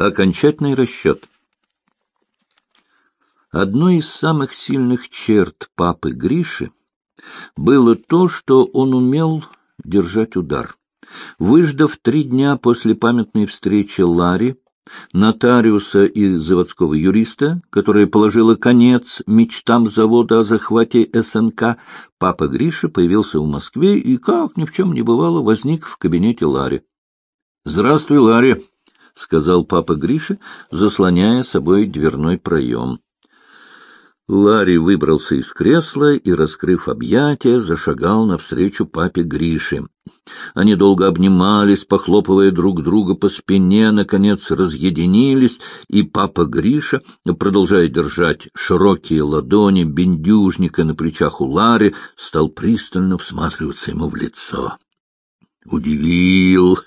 Окончательный расчет. Одной из самых сильных черт папы Гриши было то, что он умел держать удар. Выждав три дня после памятной встречи Ларри, нотариуса и заводского юриста, которая положила конец мечтам завода о захвате СНК, папа Гриша появился в Москве и, как ни в чем не бывало, возник в кабинете Ларри. — Здравствуй, Ларри, — сказал папа Гриша, заслоняя собой дверной проем. Ларри выбрался из кресла и, раскрыв объятия, зашагал навстречу папе Грише. Они долго обнимались, похлопывая друг друга по спине, наконец разъединились, и папа Гриша, продолжая держать широкие ладони бендюжника на плечах у Ларри, стал пристально всматриваться ему в лицо. «Удивил!»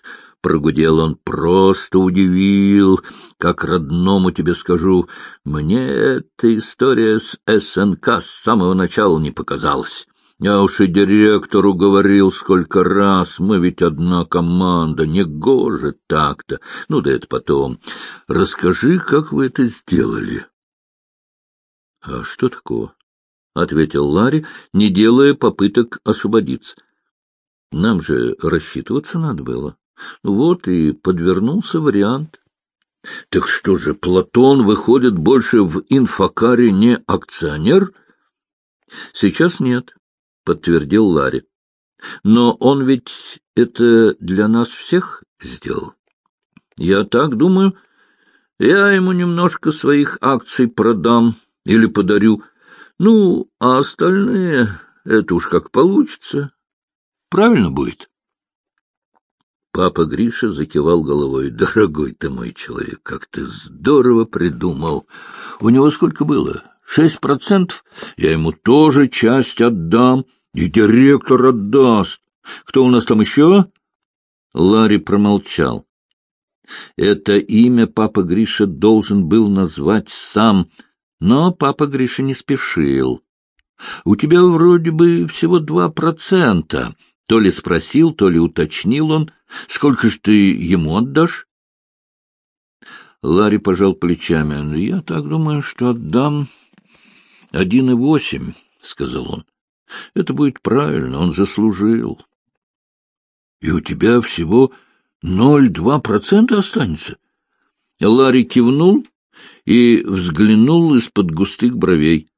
Прогудел он, просто удивил, как родному тебе скажу. Мне эта история с СНК с самого начала не показалась. Я уж и директору говорил сколько раз, мы ведь одна команда, не гоже так-то. Ну да это потом. Расскажи, как вы это сделали. — А что такого? — ответил Ларри, не делая попыток освободиться. — Нам же рассчитываться надо было. Вот и подвернулся вариант. Так что же, Платон выходит больше в инфокаре не акционер? Сейчас нет, подтвердил Ларри. Но он ведь это для нас всех сделал. Я так думаю, я ему немножко своих акций продам или подарю. Ну, а остальные — это уж как получится. Правильно будет? Папа Гриша закивал головой. — Дорогой ты мой человек, как ты здорово придумал. У него сколько было? Шесть процентов? Я ему тоже часть отдам, и директор отдаст. Кто у нас там еще? Ларри промолчал. Это имя папа Гриша должен был назвать сам, но папа Гриша не спешил. — У тебя вроде бы всего два процента, то ли спросил, то ли уточнил он. Сколько ж ты ему отдашь? Ларри пожал плечами. «Ну, — Я так думаю, что отдам один и восемь, — сказал он. — Это будет правильно, он заслужил. — И у тебя всего ноль два процента останется? Ларри кивнул и взглянул из-под густых бровей.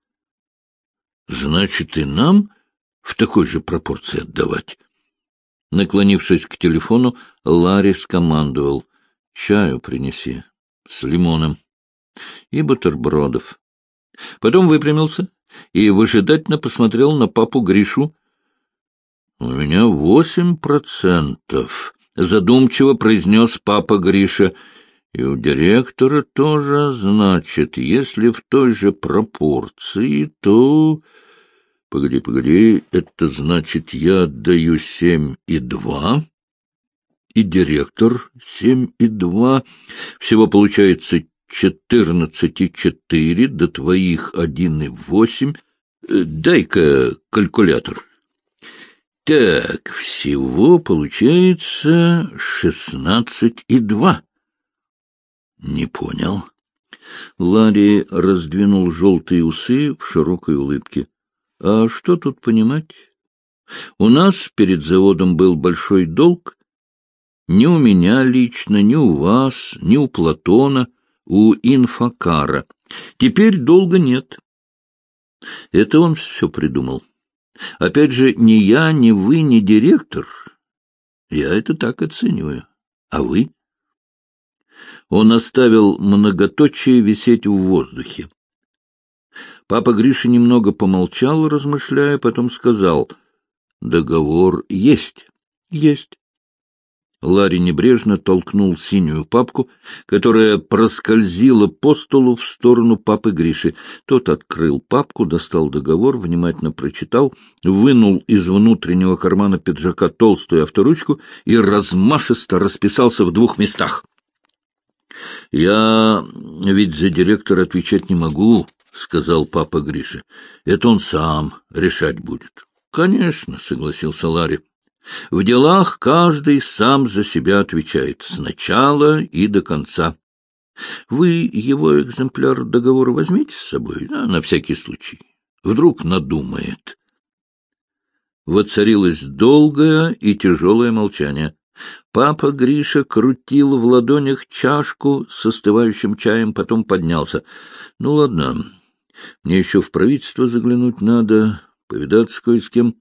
— Значит, и нам в такой же пропорции отдавать? Наклонившись к телефону, Ларри скомандовал. — Чаю принеси. С лимоном. И бутербродов. Потом выпрямился и выжидательно посмотрел на папу Гришу. — У меня восемь процентов, — задумчиво произнес папа Гриша. — И у директора тоже, значит, если в той же пропорции, то... Погоди, погоди, это значит, я отдаю семь и два, и директор семь и два. Всего получается четырнадцать и четыре, до твоих один и восемь. Э, дай-ка калькулятор. Так, всего получается шестнадцать и два. Не понял. Ларри раздвинул желтые усы в широкой улыбке. А что тут понимать? У нас перед заводом был большой долг. Ни у меня лично, ни у вас, ни у Платона, у инфокара. Теперь долга нет. Это он все придумал. Опять же, ни я, ни вы, ни директор. Я это так оцениваю. А вы? Он оставил многоточие висеть в воздухе. Папа Гриша немного помолчал, размышляя, потом сказал, — Договор есть. — Есть. Ларри небрежно толкнул синюю папку, которая проскользила по столу в сторону папы Гриши. Тот открыл папку, достал договор, внимательно прочитал, вынул из внутреннего кармана пиджака толстую авторучку и размашисто расписался в двух местах. — Я ведь за директора отвечать не могу, — сказал папа Гриша. — Это он сам решать будет. — Конечно, — согласился Ларри. — В делах каждый сам за себя отвечает, с начала и до конца. Вы его экземпляр договора возьмите с собой, да, на всякий случай. Вдруг надумает. Воцарилось долгое и тяжелое молчание. Папа Гриша крутил в ладонях чашку с остывающим чаем, потом поднялся. — Ну, ладно, мне еще в правительство заглянуть надо, повидаться кое с кем.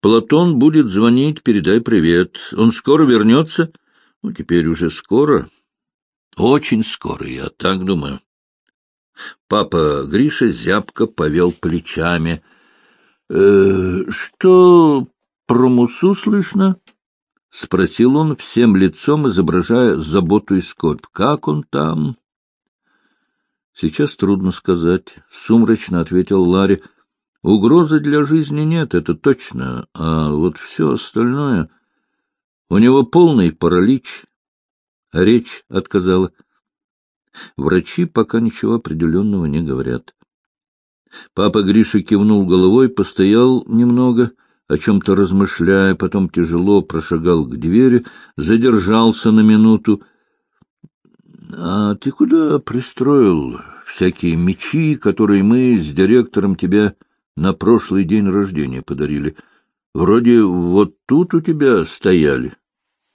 Платон будет звонить, передай привет. Он скоро вернется? Ну, теперь уже скоро. Очень скоро, я так думаю. Папа Гриша зябко повел плечами. «Э, — Что про Мусу слышно? — спросил он всем лицом, изображая заботу и скорбь. — Как он там? — Сейчас трудно сказать, — сумрачно ответил Ларри. — Угрозы для жизни нет, это точно, а вот все остальное... У него полный паралич, речь отказала. Врачи пока ничего определенного не говорят. Папа Гриша кивнул головой, постоял немного, о чем-то размышляя, потом тяжело прошагал к двери, задержался на минуту. — А ты куда пристроил всякие мечи, которые мы с директором тебе на прошлый день рождения подарили? Вроде вот тут у тебя стояли.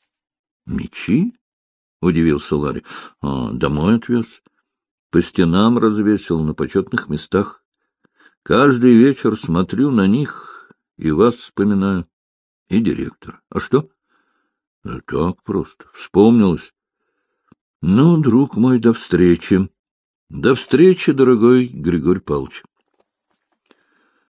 — Мечи? — удивился Ларри. — А, домой отвез. По стенам развесил на почетных местах. Каждый вечер смотрю на них и вас вспоминаю. И директор. А что? — Так просто. Вспомнилось. — Ну, друг мой, до встречи. До встречи, дорогой Григорий Павлович.